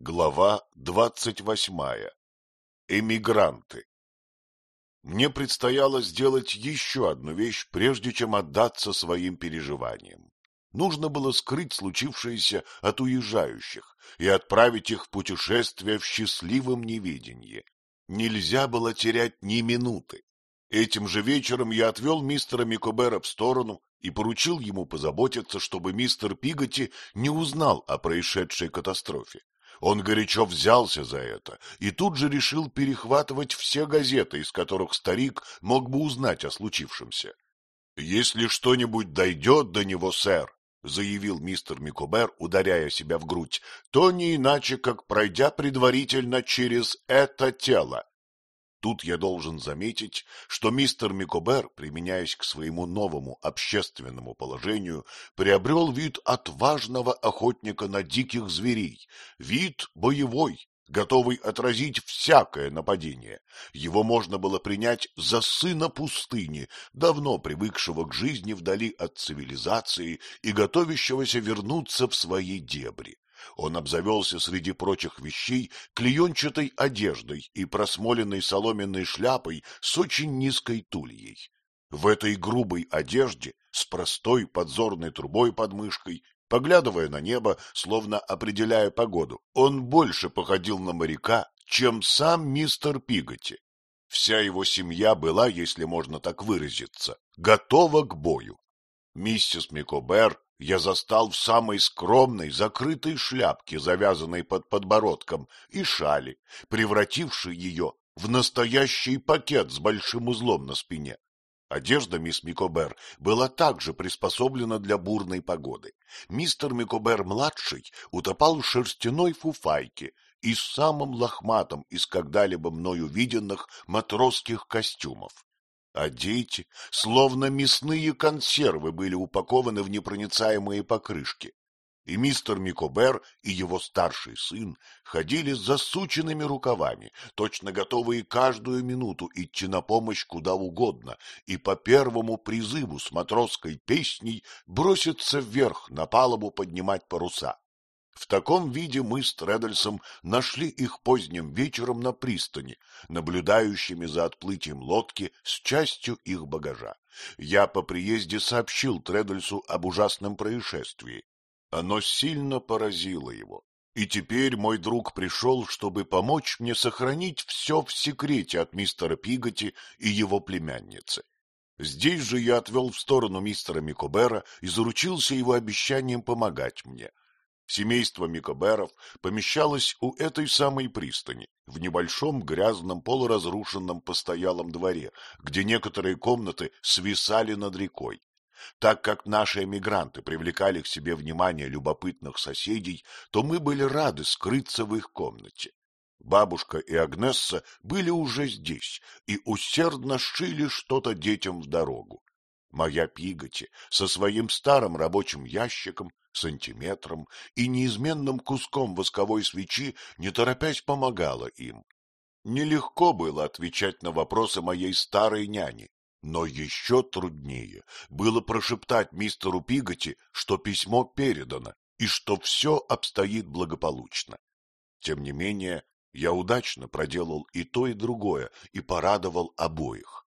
Глава двадцать восьмая. Эмигранты. Мне предстояло сделать еще одну вещь, прежде чем отдаться своим переживаниям. Нужно было скрыть случившееся от уезжающих и отправить их в путешествие в счастливом неведении. Нельзя было терять ни минуты. Этим же вечером я отвел мистера Микобера в сторону и поручил ему позаботиться, чтобы мистер Пиготи не узнал о происшедшей катастрофе. Он горячо взялся за это и тут же решил перехватывать все газеты, из которых старик мог бы узнать о случившемся. — Если что-нибудь дойдет до него, сэр, — заявил мистер Микобер, ударяя себя в грудь, — то не иначе, как пройдя предварительно через это тело. Тут я должен заметить, что мистер Микобер, применяясь к своему новому общественному положению, приобрел вид отважного охотника на диких зверей, вид боевой, готовый отразить всякое нападение. Его можно было принять за сына пустыни, давно привыкшего к жизни вдали от цивилизации и готовящегося вернуться в свои дебри. Он обзавелся среди прочих вещей клеенчатой одеждой и просмоленной соломенной шляпой с очень низкой тульей. В этой грубой одежде, с простой подзорной трубой под мышкой, поглядывая на небо, словно определяя погоду, он больше походил на моряка, чем сам мистер Пиготи. Вся его семья была, если можно так выразиться, готова к бою. Миссис Микобер я застал в самой скромной закрытой шляпке, завязанной под подбородком, и шали, превратившей ее в настоящий пакет с большим узлом на спине. Одежда мисс Микобер была также приспособлена для бурной погоды. Мистер Микобер-младший утопал в шерстяной фуфайке и самым лохматом из когда-либо мною виденных матросских костюмов а дети, словно мясные консервы, были упакованы в непроницаемые покрышки. И мистер Микобер и его старший сын ходили с засученными рукавами, точно готовые каждую минуту идти на помощь куда угодно, и по первому призыву с матросской песней броситься вверх на палубу поднимать паруса. В таком виде мы с Тредальсом нашли их поздним вечером на пристани, наблюдающими за отплытием лодки с частью их багажа. Я по приезде сообщил Тредальсу об ужасном происшествии. Оно сильно поразило его. И теперь мой друг пришел, чтобы помочь мне сохранить все в секрете от мистера Пиготи и его племянницы. Здесь же я отвел в сторону мистера Микобера и заручился его обещанием помогать мне. Семейство Микоберов помещалось у этой самой пристани, в небольшом грязном полуразрушенном постоялом дворе, где некоторые комнаты свисали над рекой. Так как наши эмигранты привлекали к себе внимание любопытных соседей, то мы были рады скрыться в их комнате. Бабушка и Агнесса были уже здесь и усердно шили что-то детям в дорогу. Моя Пиготи со своим старым рабочим ящиком сантиметром и неизменным куском восковой свечи, не торопясь, помогала им. Нелегко было отвечать на вопросы моей старой няни, но еще труднее было прошептать мистеру Пиготи, что письмо передано и что все обстоит благополучно. Тем не менее, я удачно проделал и то, и другое, и порадовал обоих.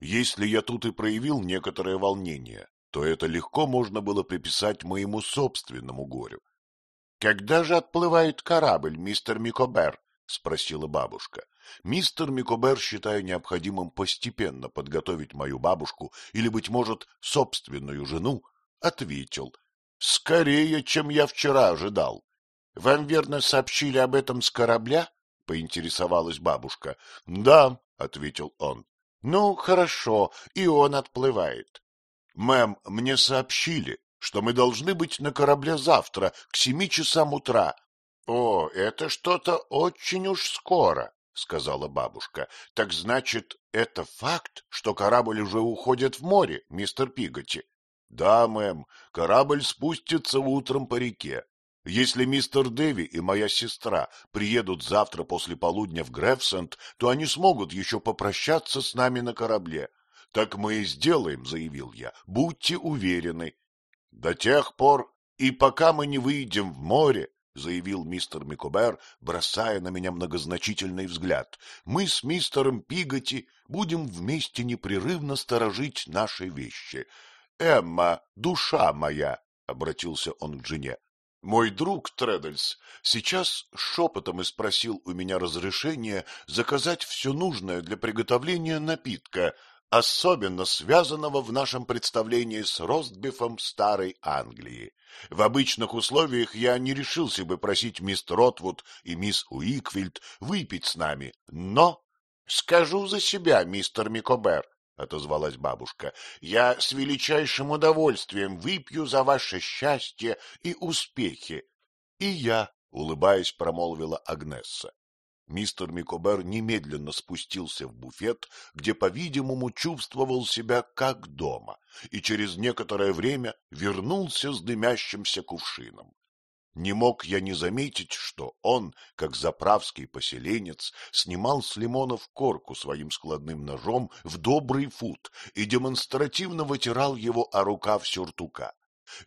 Если я тут и проявил некоторое волнение, то это легко можно было приписать моему собственному горю. — Когда же отплывает корабль, мистер Микобер? — спросила бабушка. Мистер Микобер, считая необходимым постепенно подготовить мою бабушку или, быть может, собственную жену, ответил. — Скорее, чем я вчера ожидал. — Вам верно сообщили об этом с корабля? — поинтересовалась бабушка. — Да, — ответил он. — Ну, хорошо, и он отплывает. Мэм, мне сообщили, что мы должны быть на корабле завтра к семи часам утра. — О, это что-то очень уж скоро, — сказала бабушка. — Так значит, это факт, что корабль уже уходит в море, мистер Пиготи? — Да, мэм, корабль спустится утром по реке. Если мистер Дэви и моя сестра приедут завтра после полудня в Грефсенд, то они смогут еще попрощаться с нами на корабле. — Так мы и сделаем, — заявил я, — будьте уверены. До тех пор и пока мы не выйдем в море, заявил мистер Микобер, бросая на меня многозначительный взгляд. Мы с мистером Пиготи будем вместе непрерывно сторожить наши вещи. Эмма, душа моя, — обратился он к жене, — мой друг Тредельс сейчас шепотом и спросил у меня разрешения заказать все нужное для приготовления напитка, особенно связанного в нашем представлении с ростбифом старой Англии. В обычных условиях я не решился бы просить мисс Ротвуд и мисс Уикфилд выпить с нами, но... — Скажу за себя, мистер Микобер, — отозвалась бабушка, — я с величайшим удовольствием выпью за ваше счастье и успехи. — И я, — улыбаясь, промолвила Агнесса. Мистер Микобер немедленно спустился в буфет, где, по-видимому, чувствовал себя как дома, и через некоторое время вернулся с дымящимся кувшином. Не мог я не заметить, что он, как заправский поселенец, снимал с лимонов корку своим складным ножом в добрый фут и демонстративно вытирал его о рукав сюртука.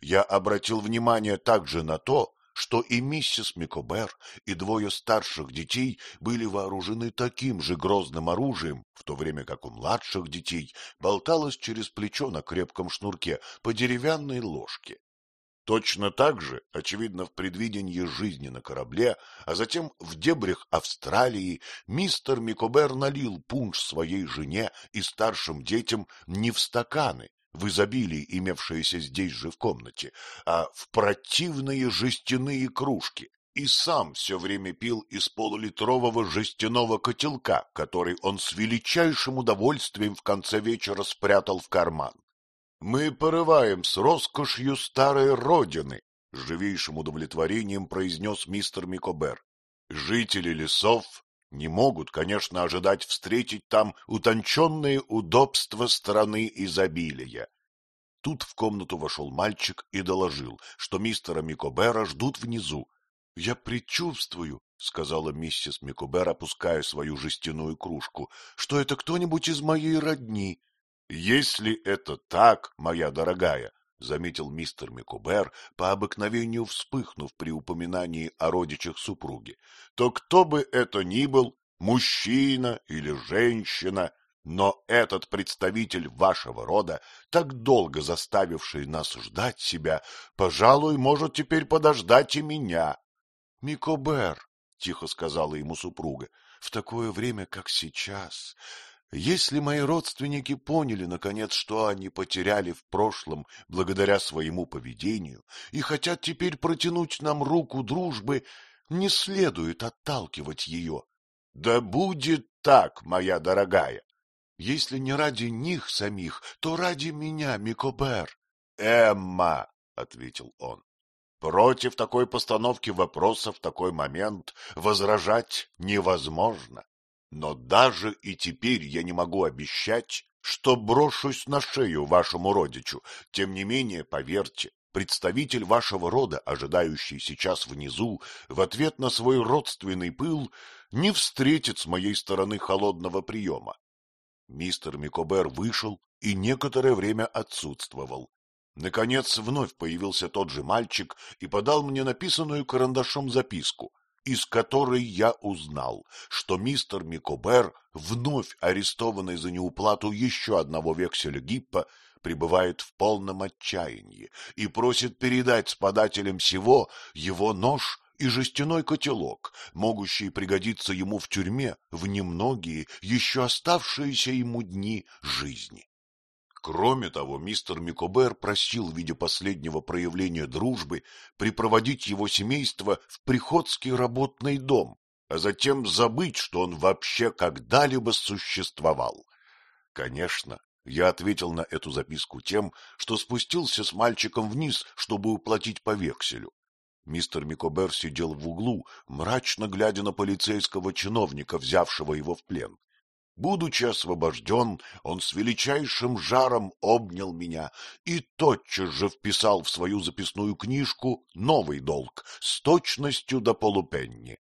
Я обратил внимание также на то, что и миссис Микобер, и двое старших детей были вооружены таким же грозным оружием, в то время как у младших детей болталось через плечо на крепком шнурке по деревянной ложке. Точно так же, очевидно, в предвидении жизни на корабле, а затем в дебрях Австралии, мистер Микобер налил пунш своей жене и старшим детям не в стаканы, в изобилии имевшиеся здесь же в комнате, а в противные жестяные кружки, и сам все время пил из полулитрового жестяного котелка, который он с величайшим удовольствием в конце вечера спрятал в карман. Мы порываем с роскошью старой родины, — с живейшим удовлетворением произнес мистер Микобер. Жители лесов не могут, конечно, ожидать встретить там утонченные удобства страны изобилия. Тут в комнату вошел мальчик и доложил, что мистера Микобера ждут внизу. — Я предчувствую, — сказала миссис Микобер, опуская свою жестяную кружку, — что это кто-нибудь из моей родни. — Если это так, моя дорогая, — заметил мистер Микубер, по обыкновению вспыхнув при упоминании о родичах супруги, — то кто бы это ни был, мужчина или женщина, но этот представитель вашего рода, так долго заставивший нас ждать себя, пожалуй, может теперь подождать и меня. — Микобер, — тихо сказала ему супруга, — в такое время, как сейчас, если мои родственники поняли, наконец, что они потеряли в прошлом благодаря своему поведению и хотят теперь протянуть нам руку дружбы, не следует отталкивать ее. Да будет так, моя дорогая. Если не ради них самих, то ради меня, Микобер. Эмма, — ответил он, — против такой постановки вопроса в такой момент возражать невозможно. Но даже и теперь я не могу обещать, что брошусь на шею вашему родичу. Тем не менее, поверьте, представитель вашего рода, ожидающий сейчас внизу, в ответ на свой родственный пыл, не встретит с моей стороны холодного приема. Мистер Микобер вышел и некоторое время отсутствовал. Наконец вновь появился тот же мальчик и подал мне написанную карандашом записку из которой я узнал, что мистер Микобер, вновь арестованный за неуплату еще одного векселя Гиппа, пребывает в полном отчаянии и просит передать с подателем всего его нож и жестяной котелок, могущий пригодиться ему в тюрьме в немногие еще оставшиеся ему дни жизни. Кроме того, мистер Микобер просил в виде последнего проявления дружбы припроводить его семейство в приходский работный дом, а затем забыть, что он вообще когда-либо существовал. Конечно, я ответил на эту записку тем, что спустился с мальчиком вниз, чтобы уплатить по векселю. Мистер Микобер сидел в углу, мрачно глядя на полицейского чиновника, взявшего его в плен. Будучи освобожден, он с величайшим жаром обнял меня и тотчас же вписал в свою записную книжку новый долг с точностью до полупенни.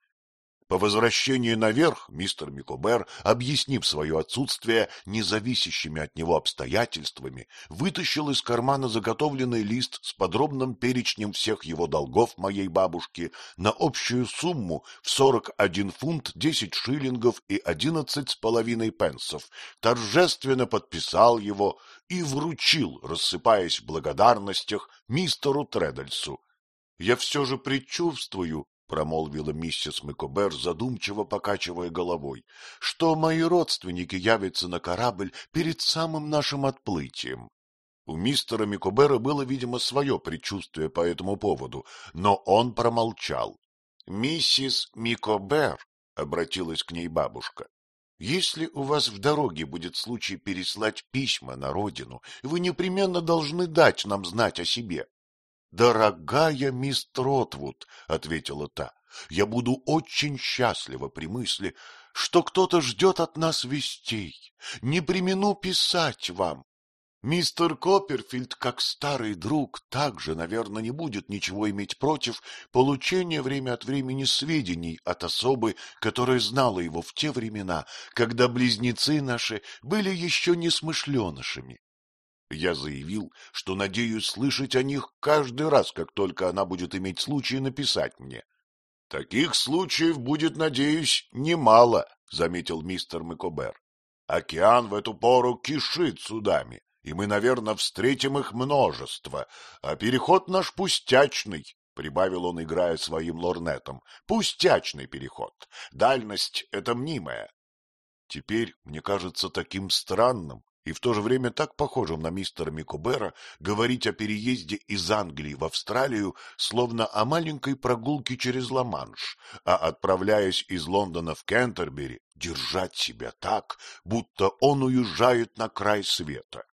По возвращении наверх мистер Микобер, объяснив свое отсутствие независящими от него обстоятельствами, вытащил из кармана заготовленный лист с подробным перечнем всех его долгов моей бабушке на общую сумму в сорок один фунт десять шиллингов и одиннадцать с половиной пенсов, торжественно подписал его и вручил, рассыпаясь в благодарностях, мистеру Тредальсу. Я все же предчувствую, — промолвила миссис Микобер, задумчиво покачивая головой, — что мои родственники явятся на корабль перед самым нашим отплытием. У мистера Микобера было, видимо, свое предчувствие по этому поводу, но он промолчал. — Миссис Микобер, — обратилась к ней бабушка, — если у вас в дороге будет случай переслать письма на родину, вы непременно должны дать нам знать о себе. — Дорогая мисс Тротвуд, — ответила та, — я буду очень счастлива при мысли, что кто-то ждет от нас вестей. Не примену писать вам. Мистер Копперфильд, как старый друг, также, наверное, не будет ничего иметь против получения время от времени сведений от особы, которая знала его в те времена, когда близнецы наши были еще не смышленышами. Я заявил, что надеюсь слышать о них каждый раз, как только она будет иметь случай написать мне. — Таких случаев будет, надеюсь, немало, — заметил мистер Микобер. — Океан в эту пору кишит судами, и мы, наверное, встретим их множество, а переход наш пустячный, — прибавил он, играя своим лорнетом, — пустячный переход. Дальность — это мнимая. Теперь мне кажется таким странным, и в то же время так похожим на мистера Микобера говорить о переезде из Англии в Австралию, словно о маленькой прогулке через Ла-Манш, а отправляясь из Лондона в Кентербери, держать себя так, будто он уезжает на край света.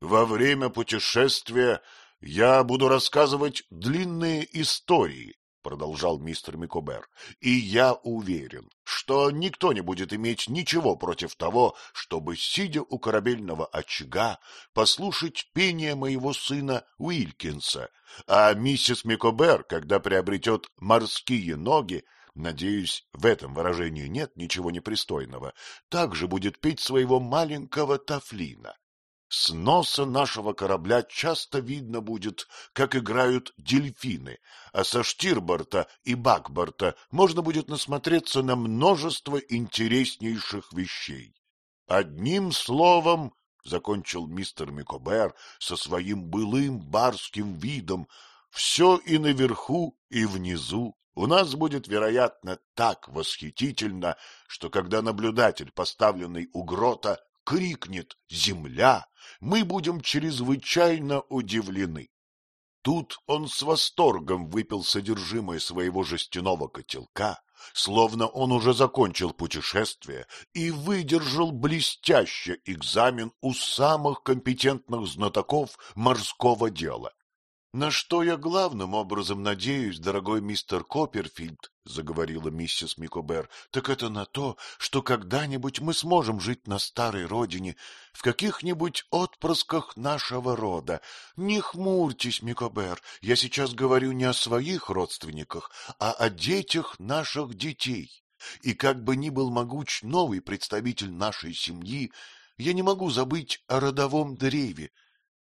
Во время путешествия я буду рассказывать длинные истории, — продолжал мистер Микобер, — и я уверен, что никто не будет иметь ничего против того, чтобы, сидя у корабельного очага, послушать пение моего сына Уилкинса, а миссис Микобер, когда приобретет морские ноги, надеюсь, в этом выражении нет ничего непристойного, также будет петь своего маленького Тафлина. С носа нашего корабля часто видно будет, как играют дельфины, а со штирборта и бакборта можно будет насмотреться на множество интереснейших вещей. Одним словом, — закончил мистер Микобер со своим былым барским видом, — все и наверху, и внизу у нас будет, вероятно, так восхитительно, что когда наблюдатель, поставленный у грота, крикнет «Земля!», мы будем чрезвычайно удивлены. Тут он с восторгом выпил содержимое своего жестяного котелка, словно он уже закончил путешествие и выдержал блестяще экзамен у самых компетентных знатоков морского дела. — На что я главным образом надеюсь, дорогой мистер Копперфильд, — заговорила миссис Микобер, — так это на то, что когда-нибудь мы сможем жить на старой родине, в каких-нибудь отпрысках нашего рода. Не хмурьтесь, Микобер, я сейчас говорю не о своих родственниках, а о детях наших детей. И как бы ни был могуч новый представитель нашей семьи, я не могу забыть о родовом древе.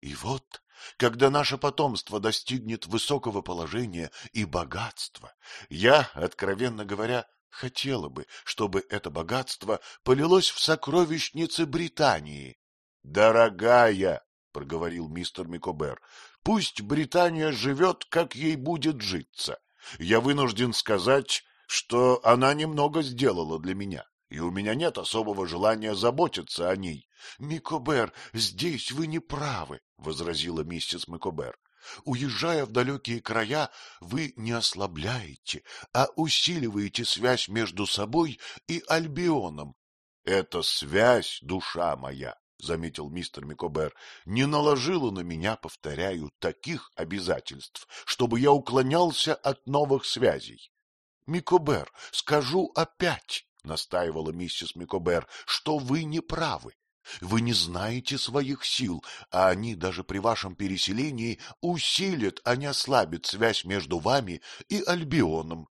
И вот когда наше потомство достигнет высокого положения и богатства, я, откровенно говоря, хотела бы, чтобы это богатство полилось в сокровищницы Британии. — Дорогая, — проговорил мистер Микобер, — пусть Британия живет, как ей будет житься. Я вынужден сказать, что она немного сделала для меня и у меня нет особого желания заботиться о ней. — Микобер, здесь вы не правы, — возразила миссис Микобер. — Уезжая в далекие края, вы не ослабляете, а усиливаете связь между собой и Альбионом. — Эта связь, душа моя, — заметил мистер Микобер, — не наложила на меня, повторяю, таких обязательств, чтобы я уклонялся от новых связей. — Микобер, скажу опять, — настаивала миссис Микобер, — что вы не правы. Вы не знаете своих сил, а они даже при вашем переселении усилят, а не ослабят связь между вами и Альбионом.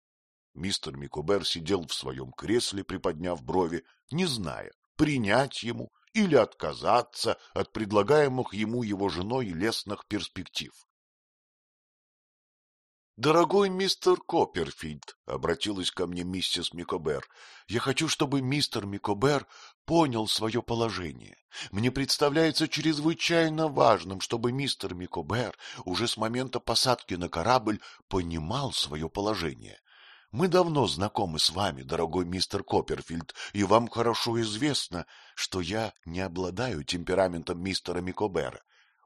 Мистер Микобер сидел в своем кресле, приподняв брови, не зная, принять ему или отказаться от предлагаемых ему его женой лестных перспектив. — Дорогой мистер Копперфильд, — обратилась ко мне миссис Микобер, — я хочу, чтобы мистер Микобер понял свое положение. Мне представляется чрезвычайно важным, чтобы мистер Микобер уже с момента посадки на корабль понимал свое положение. Мы давно знакомы с вами, дорогой мистер Копперфильд, и вам хорошо известно, что я не обладаю темпераментом мистера Микобера.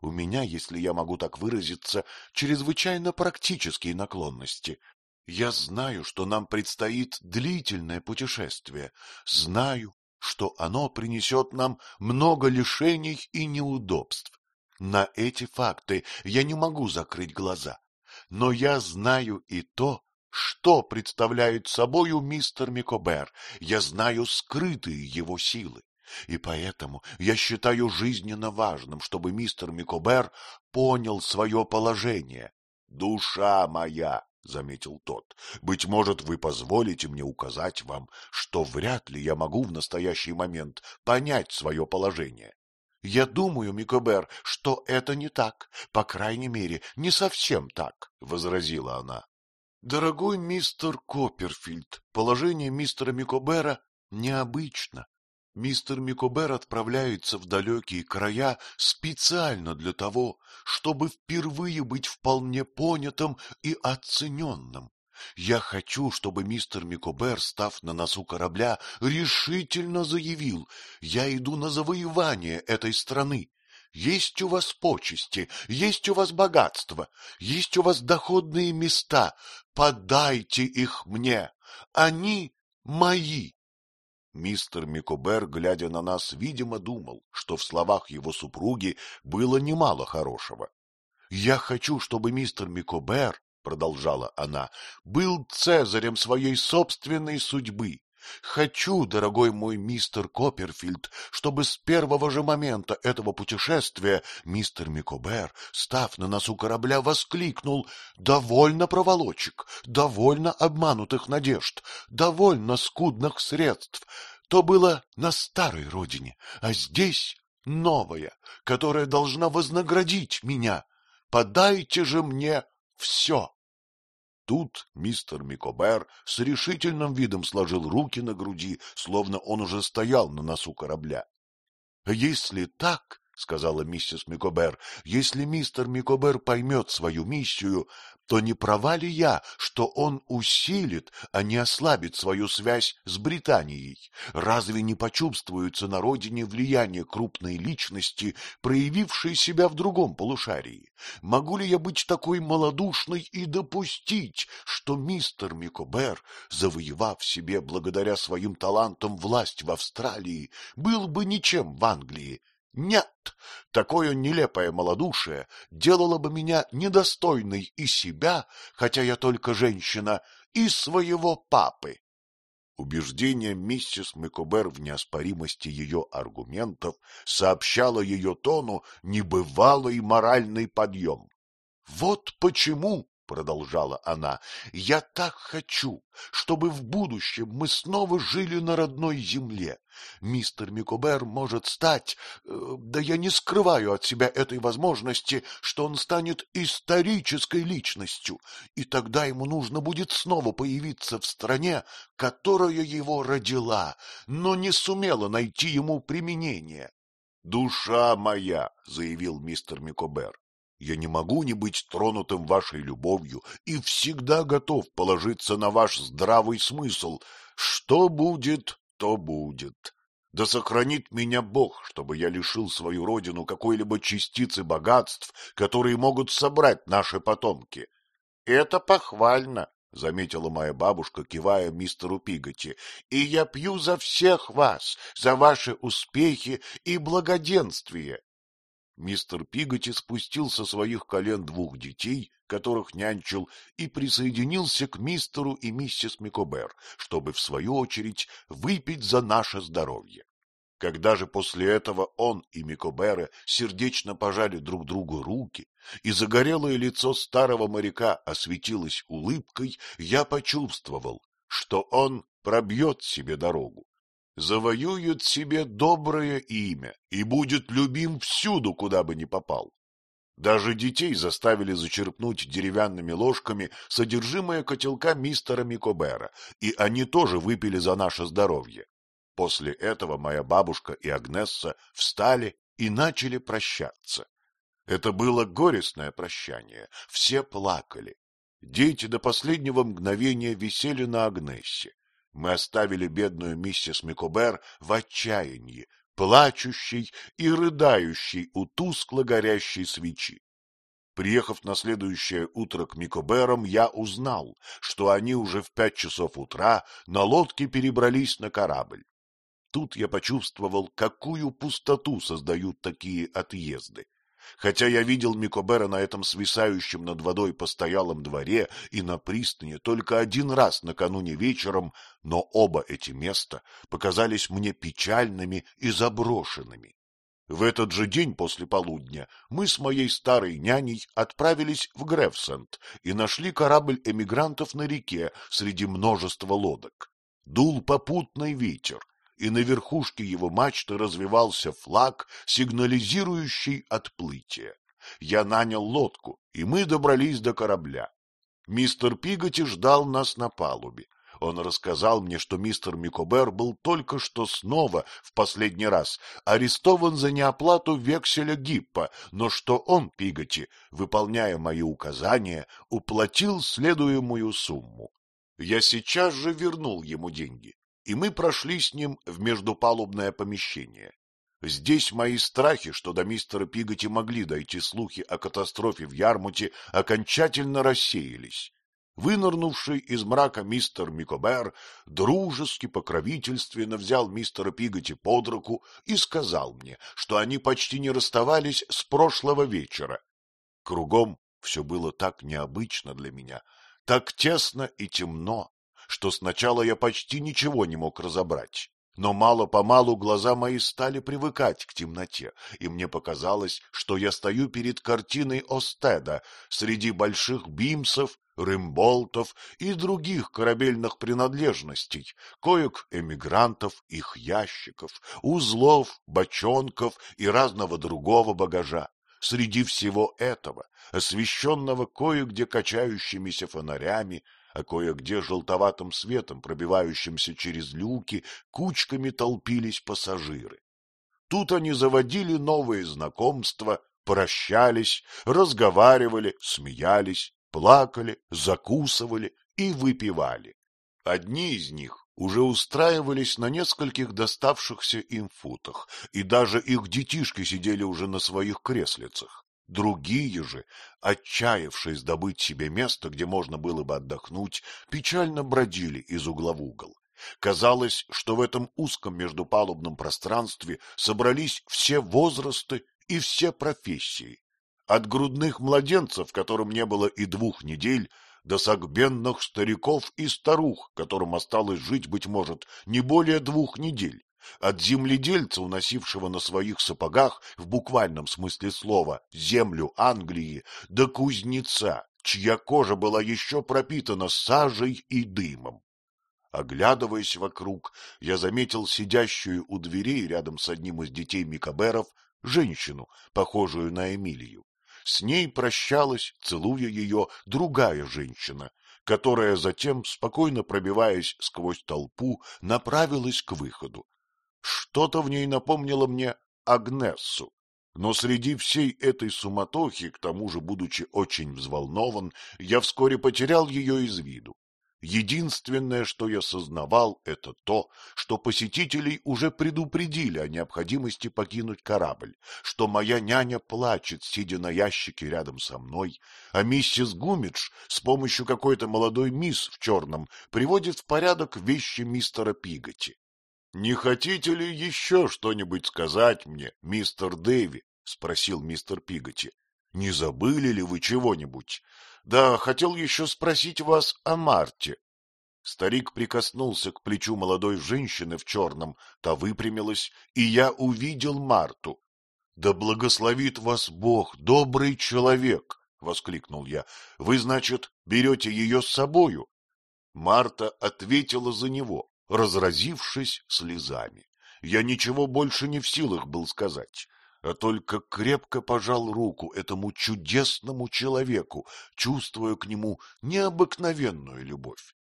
У меня, если я могу так выразиться, чрезвычайно практические наклонности. Я знаю, что нам предстоит длительное путешествие, знаю, что оно принесет нам много лишений и неудобств. На эти факты я не могу закрыть глаза, но я знаю и то, что представляет собою мистер Микобер, я знаю скрытые его силы. И поэтому я считаю жизненно важным, чтобы мистер Микобер понял свое положение. — Душа моя, — заметил тот, — быть может, вы позволите мне указать вам, что вряд ли я могу в настоящий момент понять свое положение. — Я думаю, Микобер, что это не так, по крайней мере, не совсем так, — возразила она. — Дорогой мистер Копперфильд, положение мистера Микобера необычно. Мистер Микобер отправляется в далекие края специально для того, чтобы впервые быть вполне понятым и оцененным. Я хочу, чтобы мистер Микобер, став на носу корабля, решительно заявил, я иду на завоевание этой страны. Есть у вас почести, есть у вас богатство, есть у вас доходные места. Подайте их мне. Они мои. Мистер Микобер, глядя на нас, видимо, думал, что в словах его супруги было немало хорошего. — Я хочу, чтобы мистер Микобер, — продолжала она, — был цезарем своей собственной судьбы. Хочу, дорогой мой мистер Копперфильд, чтобы с первого же момента этого путешествия мистер Микобер, став на носу корабля, воскликнул «Довольно проволочек, довольно обманутых надежд, довольно скудных средств». То было на старой родине, а здесь новая, которая должна вознаградить меня. Подайте же мне все. Тут мистер Микобер с решительным видом сложил руки на груди, словно он уже стоял на носу корабля. — Если так, — сказала миссис Микобер, — если мистер Микобер поймет свою миссию, то не права ли я, что он усилит, а не ослабит свою связь с Британией? Разве не почувствуется на родине влияние крупной личности, проявившей себя в другом полушарии? Могу ли я быть такой малодушной и допустить, что мистер Микобер, завоевав себе благодаря своим талантам власть в Австралии, был бы ничем в Англии, нет, такое нелепое малодушие делало бы меня недостойной и себя, хотя я только женщина, и своего папы. Убеждение миссис Микобер в неоспоримости ее аргументов сообщало ее тону небывалый моральный подъем. Вот почему — продолжала она, — я так хочу, чтобы в будущем мы снова жили на родной земле. Мистер Микобер может стать, э, да я не скрываю от себя этой возможности, что он станет исторической личностью, и тогда ему нужно будет снова появиться в стране, которая его родила, но не сумела найти ему применение. — Душа моя, — заявил мистер Микобер, я не могу не быть тронутым вашей любовью и всегда готов положиться на ваш здравый смысл. Что будет, то будет. Да сохранит меня Бог, чтобы я лишил свою родину какой-либо частицы богатств, которые могут собрать наши потомки. — Это похвально, — заметила моя бабушка, кивая мистеру Пиготи, — и я пью за всех вас, за ваши успехи и благоденствие. Мистер Пиготи спустил со своих колен двух детей, которых нянчил, и присоединился к мистеру и миссис Микобер, чтобы, в свою очередь, выпить за наше здоровье. Когда же после этого он и Микоберы сердечно пожали друг другу руки, и загорелое лицо старого моряка осветилось улыбкой, я почувствовал, что он пробьет себе дорогу, завоюет себе доброе имя и будет любим всюду, куда бы ни попал. Даже детей заставили зачерпнуть деревянными ложками содержимое котелка мистера Микобера, и они тоже выпили за наше здоровье. После этого моя бабушка и Агнесса встали и начали прощаться. Это было горестное прощание, все плакали. Дети до последнего мгновения висели на Агнессе. Мы оставили бедную миссис Микобер в отчаянии, плачущей и рыдающей у тускло горящей свечи. Приехав на следующее утро к Микоберам, я узнал, что они уже в пять часов утра на лодке перебрались на корабль. Тут я почувствовал, какую пустоту создают такие отъезды. Хотя я видел Микобера на этом свисающем над водой постоялом дворе и на пристани только один раз накануне вечером, но оба эти места показались мне печальными и заброшенными. В этот же день после полудня мы с моей старой няней отправились в Грефсенд и нашли корабль эмигрантов на реке среди множества лодок. Дул попутный ветер, и на верхушке его мачты развивался флаг, сигнализирующий отплытие. Я нанял лодку, и мы добрались до корабля. Мистер Пиготи ждал нас на палубе. Он рассказал мне, что мистер Микобер был только что снова, в последний раз, арестован за неоплату векселя Гиппа, но что он, Пиготи, выполняя мои указания, уплатил следуемую сумму. Я сейчас же вернул ему деньги и мы прошли с ним в междупалубное помещение. Здесь мои страхи, что до мистера Пиготи могли дойти слухи о катастрофе в Ярмуте, окончательно рассеялись. Вынырнувший из мрака мистер Микобер дружески покровительственно взял мистера Пиготи под руку и сказал мне, что они почти не расставались с прошлого вечера. Кругом все было так необычно для меня, так тесно и темно, что сначала я почти ничего не мог разобрать. Но мало-помалу глаза мои стали привыкать к темноте, и мне показалось, что я стою перед картиной Остеда среди больших бимсов, рымболтов и других корабельных принадлежностей, коек эмигрантов, их ящиков, узлов, бочонков и разного другого багажа. Среди всего этого, освещенного кое-где качающимися фонарями, а кое-где желтоватым светом, пробивающимся через люки, кучками толпились пассажиры. Тут они заводили новые знакомства, прощались, разговаривали, смеялись, плакали, закусывали и выпивали. Одни из них уже устраивались на нескольких доставшихся им футах, и даже их детишки сидели уже на своих креслицах. Другие же, отчаявшись добыть себе место, где можно было бы отдохнуть, печально бродили из угла в угол. Казалось, что в этом узком междупалубном пространстве собрались все возрасты и все профессии. От грудных младенцев, которым не было и двух недель, до согбенных стариков и старух, которым осталось жить, быть может, не более двух недель от земледельца, уносившего на своих сапогах, в буквальном смысле слова, землю Англии, до кузнеца, чья кожа была еще пропитана сажей и дымом. Оглядываясь вокруг, я заметил сидящую у дверей рядом с одним из детей Микаберов женщину, похожую на Эмилию. С ней прощалась, целуя ее, другая женщина, которая затем, спокойно пробиваясь сквозь толпу, направилась к выходу. Что-то в ней напомнило мне Агнессу. Но среди всей этой суматохи, к тому же будучи очень взволнован, я вскоре потерял ее из виду. Единственное, что я сознавал, это то, что посетителей уже предупредили о необходимости покинуть корабль, что моя няня плачет, сидя на ящике рядом со мной, а миссис Гумидж с помощью какой-то молодой мисс в черном приводит в порядок вещи мистера Пиготи. Не хотите ли еще что-нибудь сказать мне, мистер Дэви? — спросил мистер Пиготи. — Не забыли ли вы чего-нибудь? Да, хотел еще спросить вас о Марте. Старик прикоснулся к плечу молодой женщины в черном, та выпрямилась, и я увидел Марту. — Да благословит вас Бог, добрый человек! — воскликнул я. — Вы, значит, берете ее с собою? Марта ответила за него, разразившись слезами. Я ничего больше не в силах был сказать, а только крепко пожал руку этому чудесному человеку, чувствуя к нему необыкновенную любовь.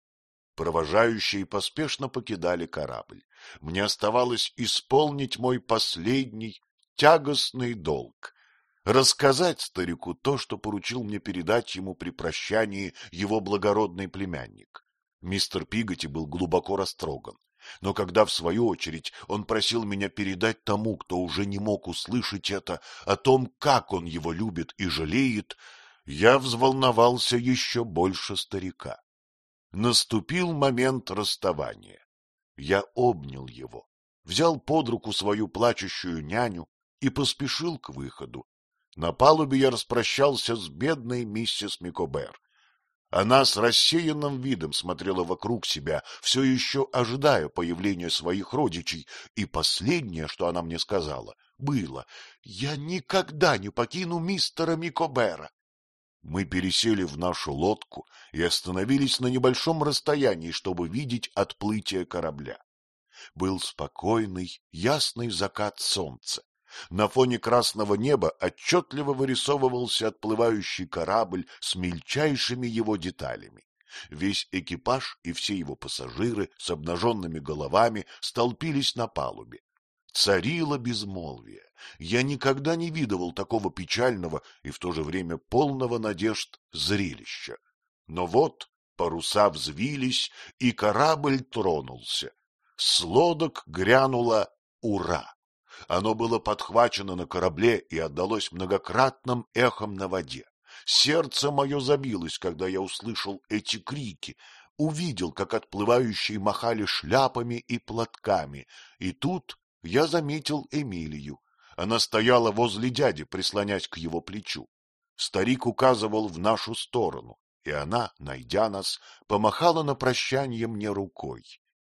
Провожающие поспешно покидали корабль. Мне оставалось исполнить мой последний тягостный долг — рассказать старику то, что поручил мне передать ему при прощании его благородный племянник. Мистер Пиготи был глубоко растроган. Но когда, в свою очередь, он просил меня передать тому, кто уже не мог услышать это, о том, как он его любит и жалеет, я взволновался еще больше старика. Наступил момент расставания. Я обнял его, взял под руку свою плачущую няню и поспешил к выходу. На палубе я распрощался с бедной миссис Микобер. Она с рассеянным видом смотрела вокруг себя, все еще ожидая появления своих родичей, и последнее, что она мне сказала, было «Я никогда не покину мистера Микобера». Мы пересели в нашу лодку и остановились на небольшом расстоянии, чтобы видеть отплытие корабля. Был спокойный, ясный закат солнца. На фоне красного неба отчетливо вырисовывался отплывающий корабль с мельчайшими его деталями. Весь экипаж и все его пассажиры с обнаженными головами столпились на палубе. Царило безмолвие. Я никогда не видывал такого печального и в то же время полного надежд зрелища. Но вот паруса взвились, и корабль тронулся. С лодок грянуло «Ура!». Оно было подхвачено на корабле и отдалось многократным эхом на воде. Сердце мое забилось, когда я услышал эти крики, увидел, как отплывающие махали шляпами и платками, и тут я заметил Эмилию. Она стояла возле дяди, прислонясь к его плечу. Старик указывал в нашу сторону, и она, найдя нас, помахала на прощание мне рукой.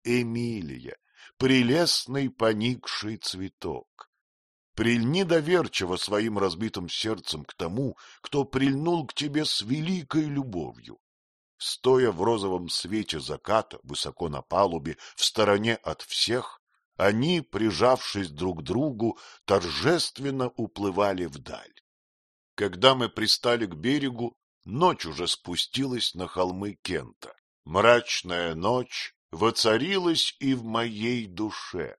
Эмилия, прелестный поникший цветок. Прильни доверчиво своим разбитым сердцем к тому, кто прильнул к тебе с великой любовью. Стоя в розовом свете заката, высоко на палубе, в стороне от всех, они, прижавшись друг к другу, торжественно уплывали вдаль. Когда мы пристали к берегу, ночь уже спустилась на холмы Кента. Мрачная ночь воцарилась и в моей душе.